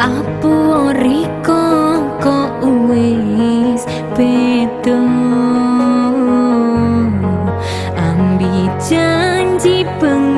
apa riko kok wis beda ambi janji peng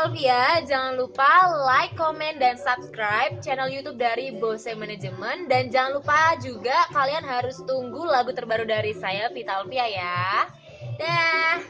Alvia. Jangan lupa like, comment, dan subscribe channel YouTube dari Bose Management. Dan jangan lupa juga kalian harus tunggu lagu terbaru dari saya, Vita Alvia ya. Dah.